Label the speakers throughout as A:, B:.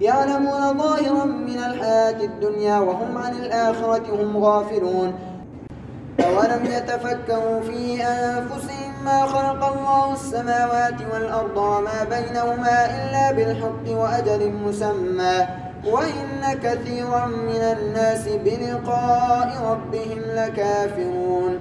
A: يعلمون ظاهرا من الحياة الدنيا وهم عن الآخرة هم غافلون أولم يتفكروا في أنفسهم ما خلق الله السماوات والأرض وما بينهما إلا بالحق وأجل مسمى وإن كثيرا من الناس بلقاء ربهم لكافرون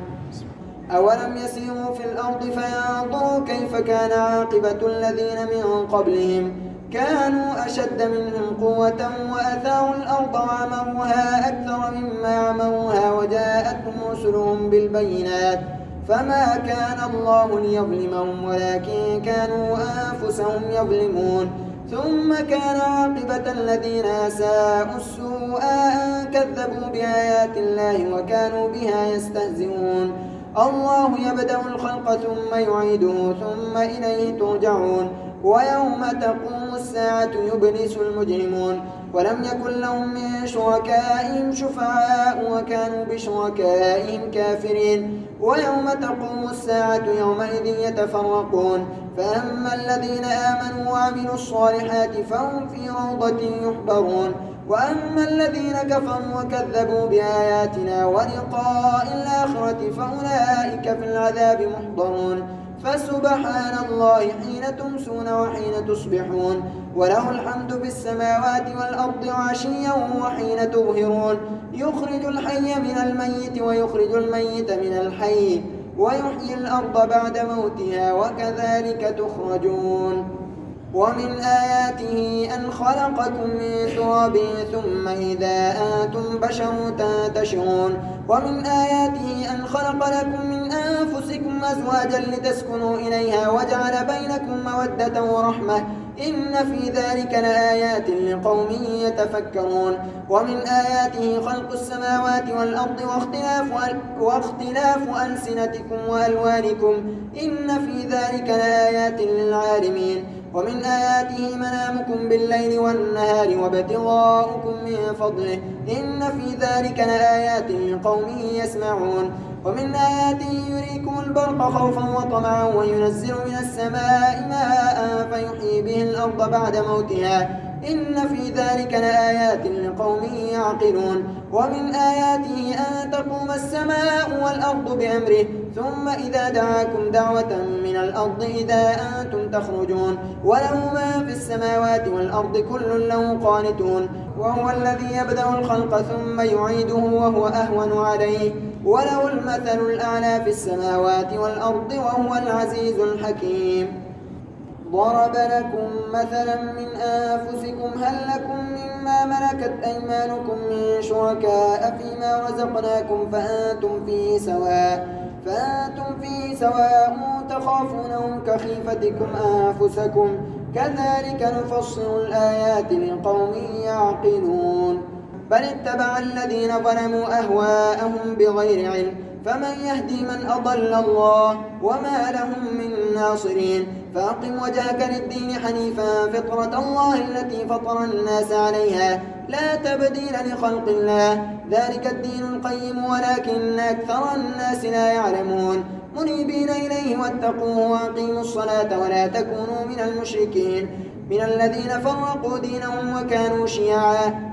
A: أولم يسيروا في الأرض فينظروا كيف كان عاقبة الذين من قبلهم كانوا أشد منهم قوة وأثاروا الأرض وعمروها أكثر مما عمروها وجاءتهم رسلهم بالبينات فما كان الله ليظلمهم ولكن كانوا أنفسهم يظلمون ثم كان عاقبة الذين أساءوا السوء أن كذبوا بآيات الله وكانوا بها يستهزئون الله يبدأ الخلق ثم يعيده ثم إليه ترجعون ويوم تقوم الساعة يبلس المجرمون ولم يكن لهم من شركائهم شفعاء وكانوا بشركائهم كافرين ويوم تقوم الساعة يومئذ يتفرقون فأما الذين آمنوا وعملوا الصالحات فهم في روضة يحبرون وأما الذين كفروا وكذبوا بآياتنا ولقاء الآخرة فأولئك في العذاب محضرون فسبحان الله حين تمسون وحين تصبحون وله الحمد في السماوات والأرض عشيا وحين تظهرون يخرج الحي من الميت ويخرج الميت من الحي ويحيي الأرض بعد موتها وكذلك تخرجون ومن آياته أن خلقكم من تراب ثم إذا أنتم بشر تنتشرون ومن آياته أن خلق لكم من بكم أزواجا لتسكنوا إليها وجعل بينكم مودة ورحمة إن في ذلك لآيات لقوم يتفكرون ومن آياته خلق السماوات والأرض واختلاف, واختلاف ألسنتكم وألوانكم إن في ذلك لآيات للعالمين ومن آياته منامكم بالليل والنهار وابتغاؤكم من فضله إن في ذلك لآيات لقوم يسمعون ومن آياته يريد يريكم البرق خوفا وطمعا وينزل من السماء ماء فيحيي به الأرض بعد موتها إن في ذلك لآيات لقوم يعقلون ومن آياته أن تقوم السماء والأرض بأمره ثم إذا دعاكم دعوة من الأرض إذا أنتم تخرجون وله ما في السماوات والأرض كل له قانتون وهو الذي يبدأ الخلق ثم يعيده وهو أهون عليه وله المثل الأعلى في السماوات والأرض وهو العزيز الحكيم ضرب لكم مثلا من أنفسكم هل لكم مما ملكت أيمانكم من شركاء فيما رزقناكم فأنتم فيه سواء فأنتم فيه سواء تخافونهم كخيفتكم أنفسكم كذلك نفصل الآيات لقوم يعقلون بل اتبع الذين ظلموا أهواءهم بغير علم فمن يهدي من أضل الله وما لهم من ناصرين فأقم وجهك للدين حنيفا فطرة الله التي فطر الناس عليها لا تبديل لخلق الله ذلك الدين القيم ولكن أكثر الناس لا يعلمون منيبين إليه واتقوه وأقيموا الصلاة ولا تكونوا من المشركين من الذين فرقوا دينهم وكانوا شيعا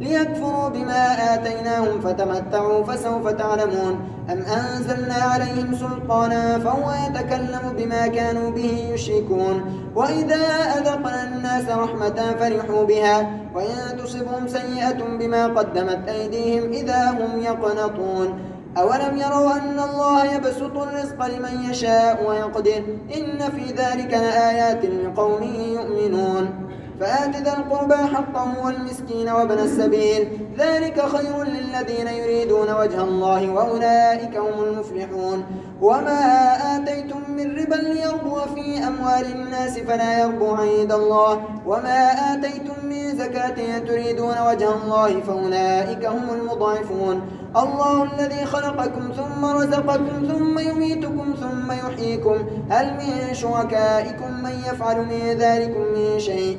A: ليكفروا بما آتيناهم فتمتعوا فسوف تعلمون أم أنزلنا عليهم سلطانا فهو يتكلم بما كانوا به يشركون وإذا أذقنا الناس رحمة فرحوا بها وإن تصبهم سيئة بما قدمت أيديهم إذا هم يقنطون أولم يروا أن الله يبسط الرزق لمن يشاء ويقدر إن في ذلك لآيات لقوم يؤمنون فآت ذا القربى حقه والمسكين وابن السبيل ذلك خير للذين يريدون وجه الله وأولئك هم المفلحون وما آتيتم من ربا ليربو في أموال الناس فلا يربو عند الله وما آتيتم من زكاة تريدون وجه الله فأولئك هم المضعفون الله الذي خلقكم ثم رزقكم ثم يميتكم ثم يحييكم هل من شركائكم من يفعل من ذلكم من شيء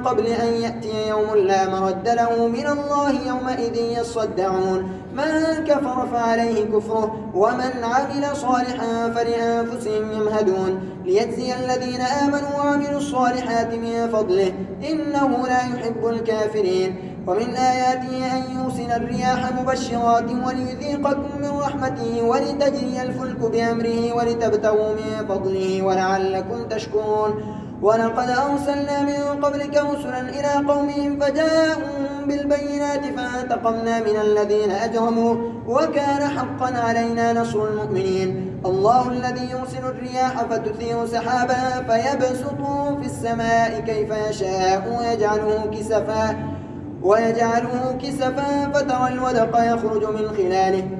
A: من قبل أن يأتي يوم لا مرد له من الله يومئذ يصدعون من كفر فعليه كفره ومن عمل صالحا فلأنفسهم يمهدون ليجزي الذين آمنوا وعملوا الصالحات من فضله إنه لا يحب الكافرين ومن آياته أن يوسن الرياح مبشرات وليذيقكم من رحمته ولتجري الفلك بأمره ولتبتغوا من فضله ولعلكم تشكرون ولقد أرسلنا من قبلك رسلا إلى قومهم فجاءوا بالبينات فانتقمنا من الذين أجرموا وكان حقا علينا نصر المؤمنين الله الذي يرسل الرياح فتثير سحابا فيبسطه في السماء كيف يشاء ويجعله كسفا ويجعله كسفا فترى الودق يخرج من خلاله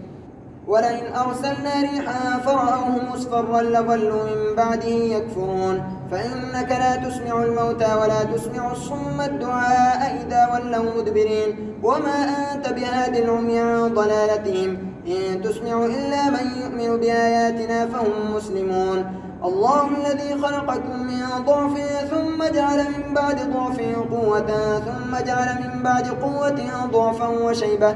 A: ولئن أرسلنا ريحا فرأوه مصفرا لظلوا من بعده يكفرون فإنك لا تسمع الموتى ولا تسمع الصم الدعاء إذا ولوا مدبرين وما أنت بهاد العمي عن ضلالتهم إن تسمع إلا من يؤمن بآياتنا فهم مسلمون الله الذي خلقكم من ضعف ثم جعل من بعد ضعف قوة ثم جعل من بعد قوة ضعفا وشيبة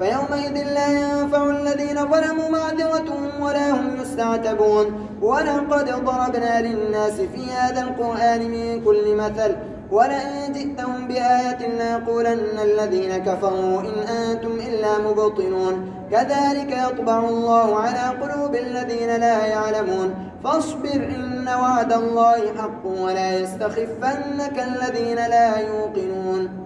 A: فيومئذ لا ينفع الذين ظلموا معذرتهم ولا هم يستعتبون ولقد ضربنا للناس في هذا القرآن من كل مثل ولئن جئتهم بآية ليقولن الذين كفروا إن أنتم إلا مبطنون كذلك يطبع الله على قلوب الذين لا يعلمون فاصبر إن وعد الله حق ولا يستخفنك الذين لا يوقنون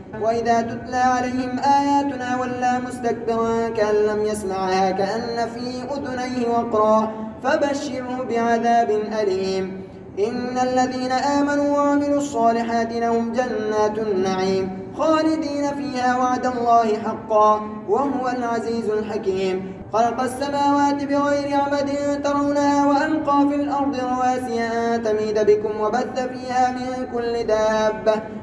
A: وإذا تتلى عليهم آياتنا ولى مستكبرا كأن لم يسمعها كأن في أذنيه وقرا فبشره بعذاب أليم إن الذين آمنوا وعملوا الصالحات لهم جنات النعيم خالدين فيها وعد الله حقا وهو العزيز الحكيم خلق السماوات بغير عمد ترونها وألقى في الأرض رواسي أن تميد بكم وبث فيها من كل دابة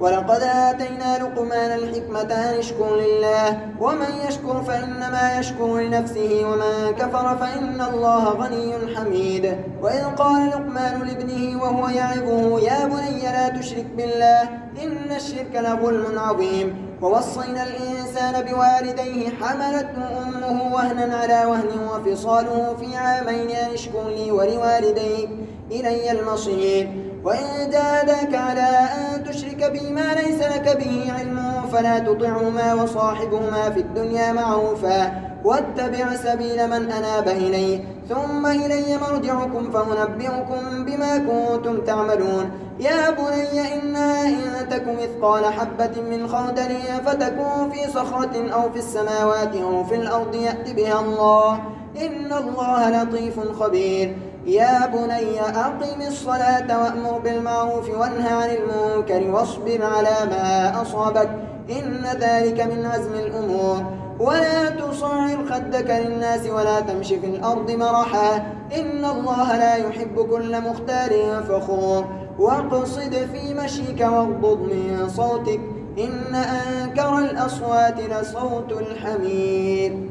A: ولقد آتينا لقمان الحكمة أن اشكر لله ومن يشكر فإنما يشكر لنفسه ومن كفر فإن الله غني حميد وإذ قال لقمان لابنه وهو يعظه يا بني لا تشرك بالله إن الشرك لظلم عظيم ووصينا الإنسان بوالديه حملته أمه وهنا على وهن وفصاله في عامين أن اشكر لي ولوالديك إلي المصير وإن جاداك على أن تشرك بي ما ليس لك به علم فلا تطعهما وصاحبهما في الدنيا معروفا واتبع سبيل من أناب إليه ثم إلي مرجعكم فأنبئكم بما كنتم تعملون يا بني إنا إن تك مثقال حبة من خردل فتكون في صخرة أو في السماوات أو في الأرض يأت بها الله إن الله لطيف خبير يا بني أقم الصلاة وأمر بالمعروف وانهى عن المنكر واصبر على ما أصابك إن ذلك من عزم الأمور ولا تصعر خدك للناس ولا تمش في الأرض مرحا إن الله لا يحب كل مختار فخور واقصد في مشيك واغضض من صوتك إن أنكر الأصوات لصوت الحمير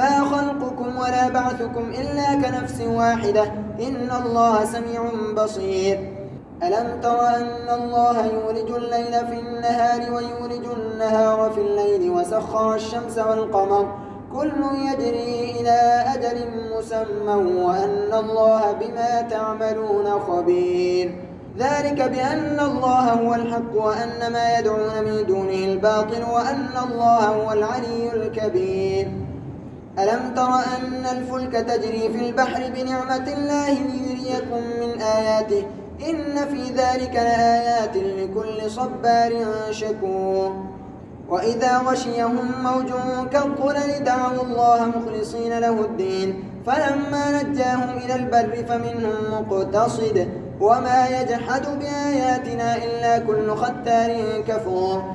A: ما خلقكم ولا بعثكم إلا كنفس واحدة إن الله سميع بصير ألم تر أن الله يولج الليل في النهار ويولج النهار في الليل وسخر الشمس والقمر كل يجري إلى أجل مسمى وأن الله بما تعملون خبير ذلك بأن الله هو الحق وأن ما يدعون من دونه الباطل وأن الله هو العلي الكبير ألم تر أن الفلك تجري في البحر بنعمة الله ليريكم من آياته إن في ذلك لآيات لكل صبار شكور وإذا غشيهم موج كالظلل دعوا الله مخلصين له الدين فلما نجاهم إلى البر فمنهم مقتصد وما يجحد بآياتنا إلا كل ختار كفور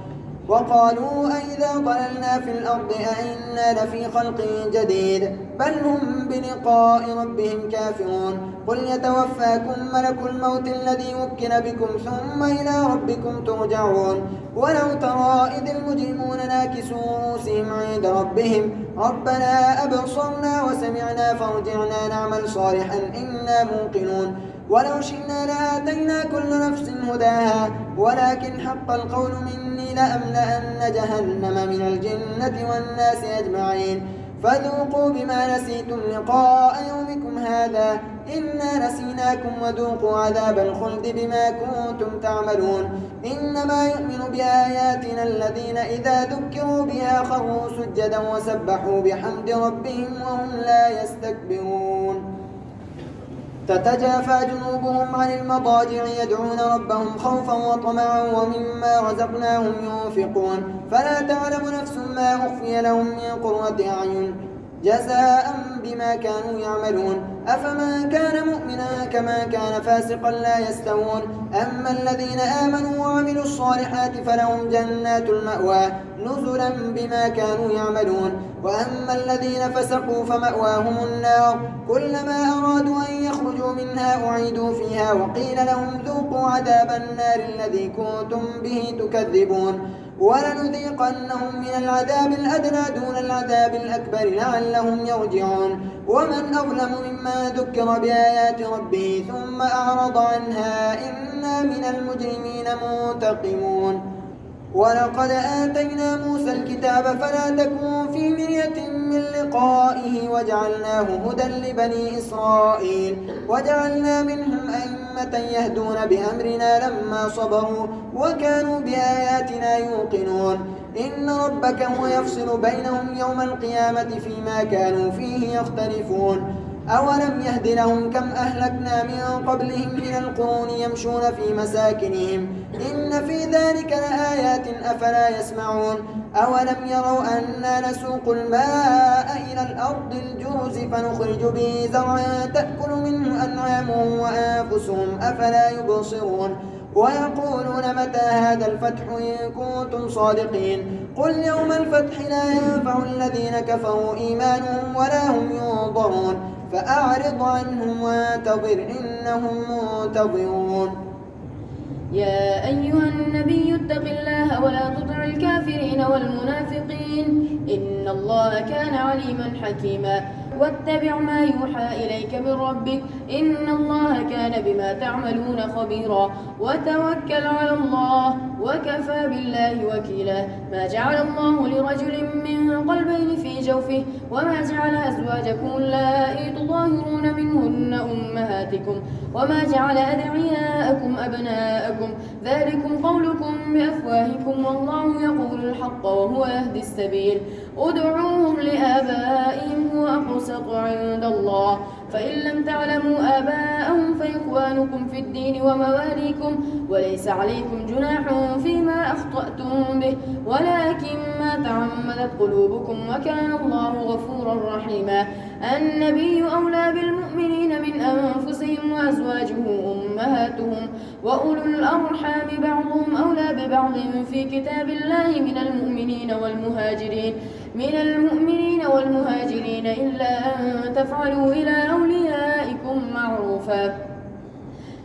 A: وقالوا أئذا ضللنا في الأرض أئنا لفي خلق جديد بل هم بلقاء ربهم كافرون قل يتوفاكم ملك الموت الذي وكل بكم ثم إلى ربكم ترجعون ولو ترى إذ المجرمون ناكسوا رؤوسهم عند ربهم ربنا أبصرنا وسمعنا فارجعنا نعمل صالحا إنا موقنون ولو شئنا لآتينا كل نفس هداها ولكن حق القول مني لأملأن جهنم من الجنة والناس أجمعين فذوقوا بما نسيتم لقاء يومكم هذا إنا نسيناكم وذوقوا عذاب الخلد بما كنتم تعملون إنما يؤمن بآياتنا الذين إذا ذكروا بها خروا سجدا وسبحوا بحمد ربهم وهم لا يستكبرون تتجافى جنوبهم عن المضاجع يدعون ربهم خوفا وطمعا ومما رزقناهم ينفقون فلا تعلم نفس ما أخفي لهم من قرة أعين جزاء بما كانوا يعملون أفمن كان مؤمنا كما كان فاسقا لا يستوون أما الذين آمنوا وعملوا الصالحات فلهم جنات المأوى نزلا بما كانوا يعملون وأما الذين فسقوا فمأواهم النار كلما أرادوا أن يخرجوا منها أعيدوا فيها وقيل لهم ذوقوا عذاب النار الذي كنتم به تكذبون ولنذيقنهم من العذاب الأدنى دون العذاب الأكبر لعلهم يرجعون ومن أظلم مما ذكر بآيات ربه ثم أعرض عنها إنا من المجرمين منتقمون ولقد آتينا موسى الكتاب فلا تكون في مرية من لقائه وجعلناه هدى لبني إسرائيل وجعلنا منهم أئمة يهدون بأمرنا لما صبروا وكانوا بآياتنا يوقنون إن ربك هو يفصل بينهم يوم القيامة فيما كانوا فيه يختلفون أولم يهد لهم كم أهلكنا من قبلهم من القرون يمشون في مساكنهم إن في ذلك لآيات أفلا يسمعون أولم يروا أنا نسوق الماء إلى الأرض الجرز فنخرج به زرعا تأكل منه أنعامهم وأنفسهم أفلا يبصرون ويقولون متى هذا الفتح إن كنتم صادقين قل يوم الفتح لا ينفع الذين كفروا إيمانهم ولا هم ينظرون فأعرض عنهم وانتظر إنهم منتظرون يا
B: أيها النبي اتق الله ولا تطع الكافرين والمنافقين إن الله كان عليما حكيما واتبع ما يوحى إليك من ربك إن الله كان بما تعملون خبيرا وتوكل على الله وكفى بالله وكيلا ما جعل الله لرجل من قلبين في جوفه وما جعل أزواجكم اللائي تظاهرون منهن أمهاتكم وما جعل أدعياءكم أبناءكم ذلكم قولكم بأفواهكم والله يقول الحق وهو يهدي السبيل ادعوهم لآبائهم هو أقسط عند الله فإن لم تعلموا آباءهم فإخوانكم في الدين ومواليكم وليس عليكم جناح فيما أخطأتم به ولكن ما تعمدت قلوبكم وكان الله غفورا رحيما النبي أولى بالمؤمنين من أنفسهم وأزواجه أمهاتهم وأولو الأرحام بعضهم أولى ببعض في كتاب الله من المؤمنين والمهاجرين من المؤمنين والمهاجرين إلا أن تفعلوا إلى أوليائكم معروفا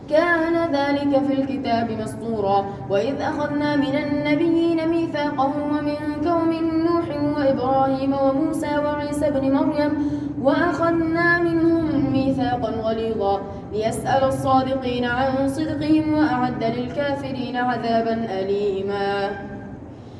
B: كان ذلك في الكتاب مسطورا وإذ أخذنا من النبيين ميثاقهم ومن قوم نوح وإبراهيم وموسى وعيسى بن مريم وأخذنا منهم ميثاقا غليظا ليسأل الصادقين عن صدقهم وأعد للكافرين عذابا أليما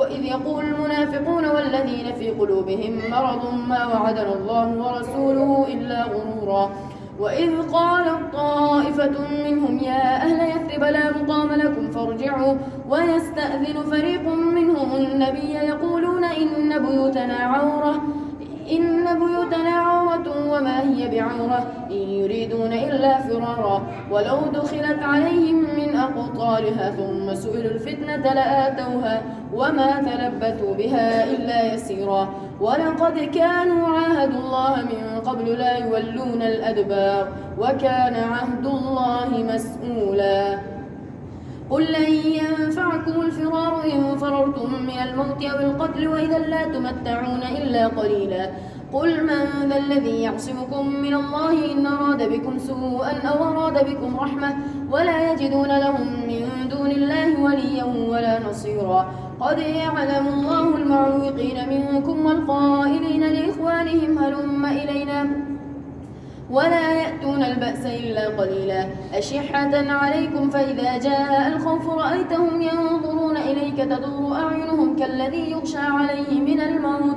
B: وإذ يقول المنافقون والذين في قلوبهم مرض ما وعدنا الله ورسوله إلا غرورا وإذ قالت طائفة منهم يا أهل يثرب لا مقام لكم فارجعوا ويستأذن فريق منهم النبي يقولون إن بيوتنا عورة إن بيوتنا عورة وما هي بعمرة إن يريدون إلا فرارا ولو دخلت عليهم من أقطارها ثم سئلوا الفتنة لآتوها وما تلبثوا بها إلا يسيرا ولقد كانوا عاهدوا الله من قبل لا يولون الأدبار وكان عهد الله مسؤولا قل لن ينفعكم الفرار إن فررتم من الموت أو القتل وإذا لا تمتعون إلا قليلا قل من ذا الذي يعصمكم من الله إن أراد بكم سوءا أو أراد بكم رحمة ولا يجدون لهم من دون الله وليا ولا نصيرا قد يعلم الله المعوقين منكم والقائلين لإخوانهم هلم إلينا ولا يأتون البأس إلا قليلا أشحة عليكم فإذا جاء الخوف رأيتهم ينظرون إليك تدور أعينهم كالذي يغشى عليه من الموت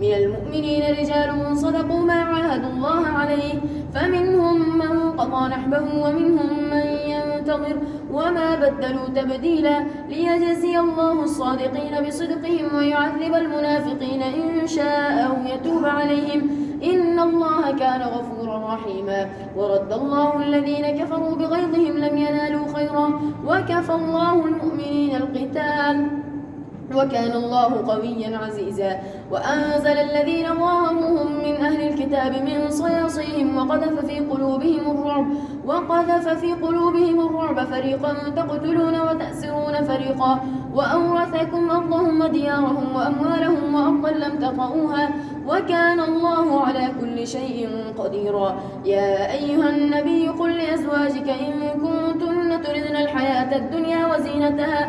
B: من المؤمنين رجال صدقوا ما عاهدوا الله عليه فمنهم من قضى نحبه ومنهم من ينتظر وما بدلوا تبديلا ليجزي الله الصادقين بصدقهم ويعذب المنافقين إن شاء أو يتوب عليهم إن الله كان غفورا رحيما ورد الله الذين كفروا بغيظهم لم ينالوا خيرا وكفى الله المؤمنين القتال وكان الله قويا عزيزا وأنزل الذين ظاهروهم من أهل الكتاب من صياصيهم وقذف في قلوبهم الرعب وقذف في قلوبهم الرعب فريقا تقتلون وتأسرون فريقا وأورثكم أرضهم وديارهم وأموالهم وأرضا لم تطئوها وكان الله على كل شيء قديرا يا أيها النبي قل لأزواجك إن كنتن تردن الحياة الدنيا وزينتها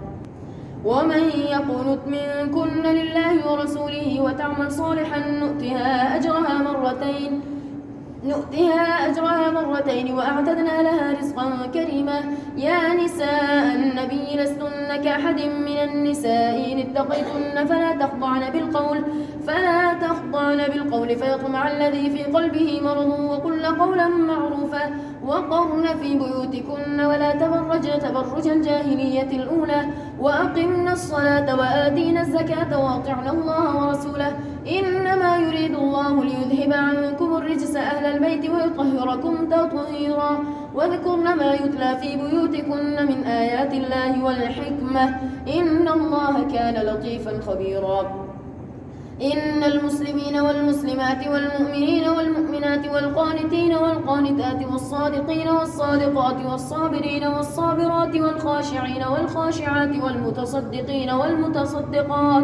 B: ومن يقنت منكن لله ورسوله وتعمل صالحا نؤتها أجرها مرتين نؤتها أجرها مرتين وأعتدنا لها رزقا كريما يا نساء النبي لستن كأحد من النساء إن اتقيتن فلا تخضعن بالقول فلا تخضعن بالقول فيطمع الذي في قلبه مرض وقل قولا معروفا وقرن في بيوتكن ولا تبرجن تبرج الجاهلية الأولى وأقمن الصلاة وآتينا الزكاة وأطعنا الله ورسوله إنما يريد الله ليذهب عنكم الرجس أهل البيت ويطهركم تطهيرا واذكرن ما يتلى في بيوتكن من آيات الله والحكمة إن الله كان لطيفا خبيرا إن المسلمين والمسلمات والمؤمنين والمؤمنات والقانتين والقانتات والصادقين والصادقات والصابرين والصابرات والخاشعين والخاشعات والمتصدقين والمتصدقات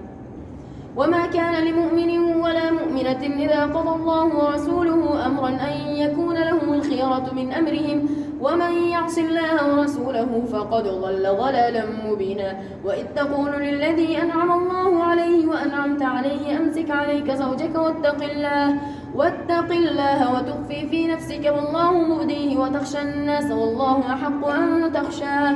B: وما كان لمؤمن ولا مؤمنة إذا قضى الله ورسوله أمرا أن يكون لهم الخيرة من أمرهم ومن يعص الله ورسوله فقد ضل ضلالا مبينا وإذ تقول للذي أنعم الله عليه وأنعمت عليه أمسك عليك زوجك واتق الله واتق الله وتخفي في نفسك والله مبديه وتخشى الناس والله أحق أن تخشاه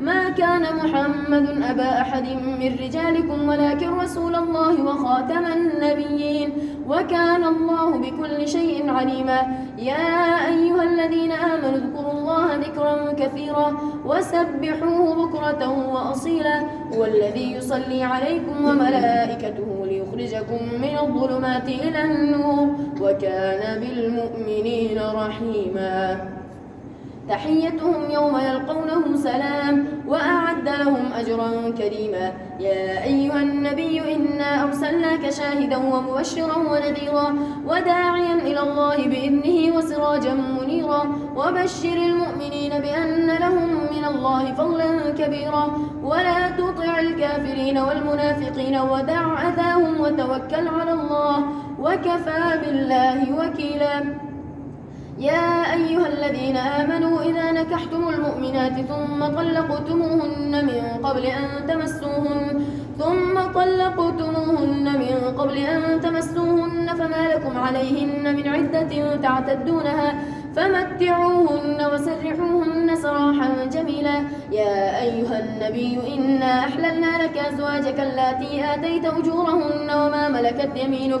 B: ما كان محمد أبا أحد من رجالكم ولكن رسول الله وخاتم النبيين وكان الله بكل شيء عليما يا أيها الذين آمنوا اذكروا الله ذكرا كثيرا وسبحوه بكرة وأصيلا والذي يصلي عليكم وملائكته ليخرجكم من الظلمات إلى النور وكان بالمؤمنين رحيما تحيتهم يوم يلقونه سلام وأعد لهم أجرا كريما يا أيها النبي إنا أرسلناك شاهدا ومبشرا ونذيرا وداعيا إلى الله بإذنه وسراجا منيرا وبشر المؤمنين بأن لهم من الله فضلا كبيرا ولا تطع الكافرين والمنافقين ودع أذاهم وتوكل على الله وكفى بالله وكيلا يا أيها الذين آمنوا إذا نكحتم المؤمنات ثم طلقتموهن من قبل أن تمسوهن ثم طلقتموهن من قبل أن تمسوهن فما لكم عليهن من عدة تعتدونها فمتعوهن وسرحوهن سراحا جميلا يا أيها النبي إنا أحللنا لك أزواجك التي آتيت أجورهن وما ملكت يمينك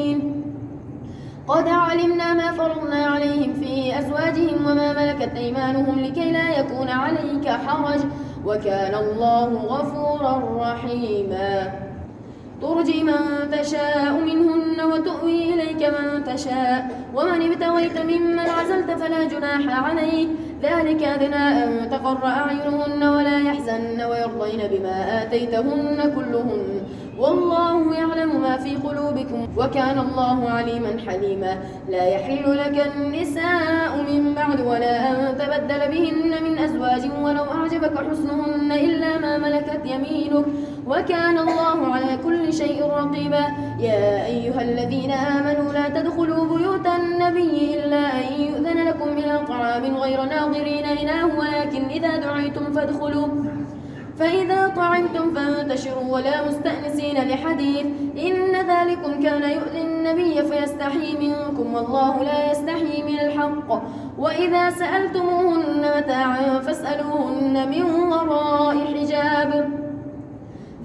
B: قد علمنا ما فرضنا عليهم في أزواجهم وما ملكت أيمانهم لكي لا يكون عليك حرج وكان الله غفورا رحيما ترجي من تشاء منهن وتؤوي إليك من تشاء ومن ابتويت ممن عزلت فلا جناح عليك ذلك أدنى أن تقر أعينهن ولا يحزن ويرضين بما آتيتهن كلهن والله يعلم ما في قلوبكم وكان الله عليما حليما لا يحل لك النساء من بعد ولا أن تبدل بهن من أزواج ولو أعجبك حسنهن إلا ما ملكت يمينك وكان الله على كل شيء رقيبا يا أيها الذين آمنوا لا تدخلوا بيوت النبي إلا أن يؤذن لكم إلى طعام غير ناظرين إله ولكن إذا دعيتم فادخلوا فإذا طعمتم فانتشروا ولا مستأنسين لحديث إن ذلكم كان يؤذي النبي فيستحي منكم والله لا يستحي من الحق وإذا سألتموهن متاعا فاسألوهن من وراء حجاب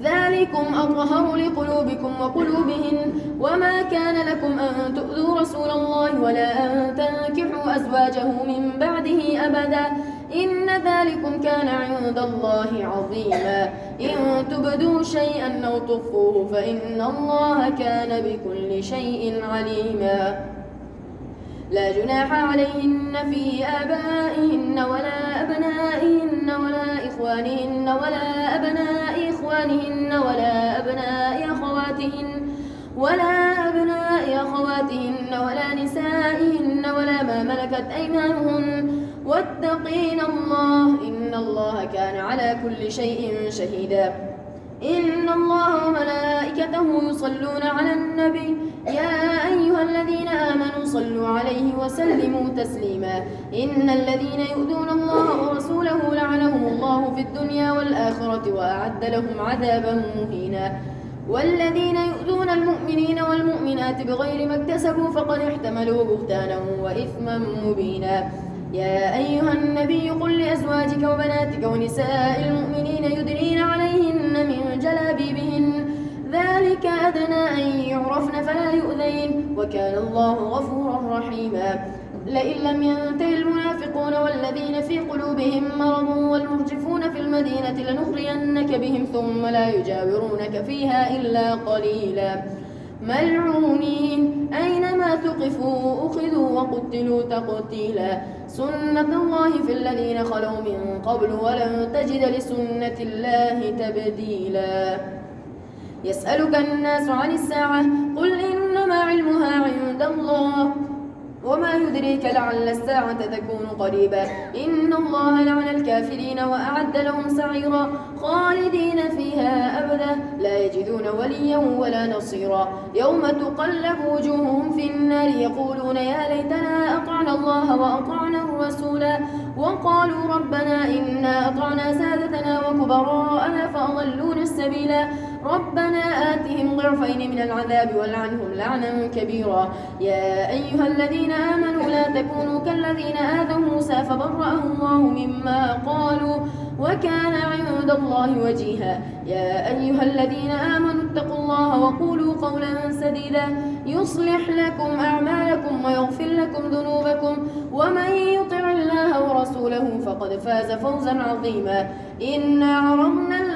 B: ذلكم أطهر لقلوبكم وقلوبهن وما كان لكم أن تؤذوا رسول الله ولا أن تنكحوا أزواجه من بعده أبدا إن ذلكم كان عند الله عظيما إن تبدوا شيئا أو تخفوه فإن الله كان بكل شيء عليما لا جناح عليهن في آبائهن ولا أبنائهن ولا إخوانهن ولا أبنائهن إخوانهن ولا أبناء أخواتهن ولا أبناء أخواتهن ولا نسائهن ولا ما ملكت أيمانهن واتقين الله إن الله كان على كل شيء شهيدا إن الله وملائكته يصلون على النبي يا أيها الذين آمنوا صلوا عليه وسلموا تسليما إن الذين يؤذون الله ورسوله لعنهم الله في الدنيا والآخرة وأعد لهم عذابا مهينا والذين يؤذون المؤمنين والمؤمنات بغير ما اكتسبوا فقد احتملوا بهتانا وإثما مبينا يا أيها النبي قل لأزواجك وبناتك ونساء المؤمنين يدرين عليهن من جلابيبهن ذلك أدنى أن يعرفن فلا يؤذين وكان الله غفورا رحيما لئن لم ينتهي المنافقون والذين في قلوبهم مرض والمرجفون في المدينة لنغرينك بهم ثم لا يجاورونك فيها إلا قليلا ملعونين أينما ثقفوا أخذوا وقتلوا تقتيلا سنة الله في الذين خلوا من قبل ولن تجد لسنة الله تبديلا يسألك الناس عن الساعة قل إنما علمها عند الله وما يدريك لعل الساعة تكون قريبا إن الله لعن الكافرين وأعد لهم سعيرا خالدين فيها أبدا لا يجدون وليا ولا نصيرا يوم تقلب وجوههم في النار يقولون يا ليتنا أطعنا الله وأطعنا الرسولا وقالوا ربنا إنا أطعنا سادتنا وكبراءنا فأضلون السبيلا ربنا آتهم ضعفين من العذاب والعنهم لعنا كبيرا يا أيها الذين آمنوا لا تكونوا كالذين آذوا موسى فبرأه الله مما قالوا وكان عند الله وجيها يا أيها الذين آمنوا اتقوا الله وقولوا قولا سديدا يصلح لكم أعمالكم ويغفر لكم ذنوبكم ومن يطع الله ورسوله فقد فاز فوزا عظيما إنا عرمنا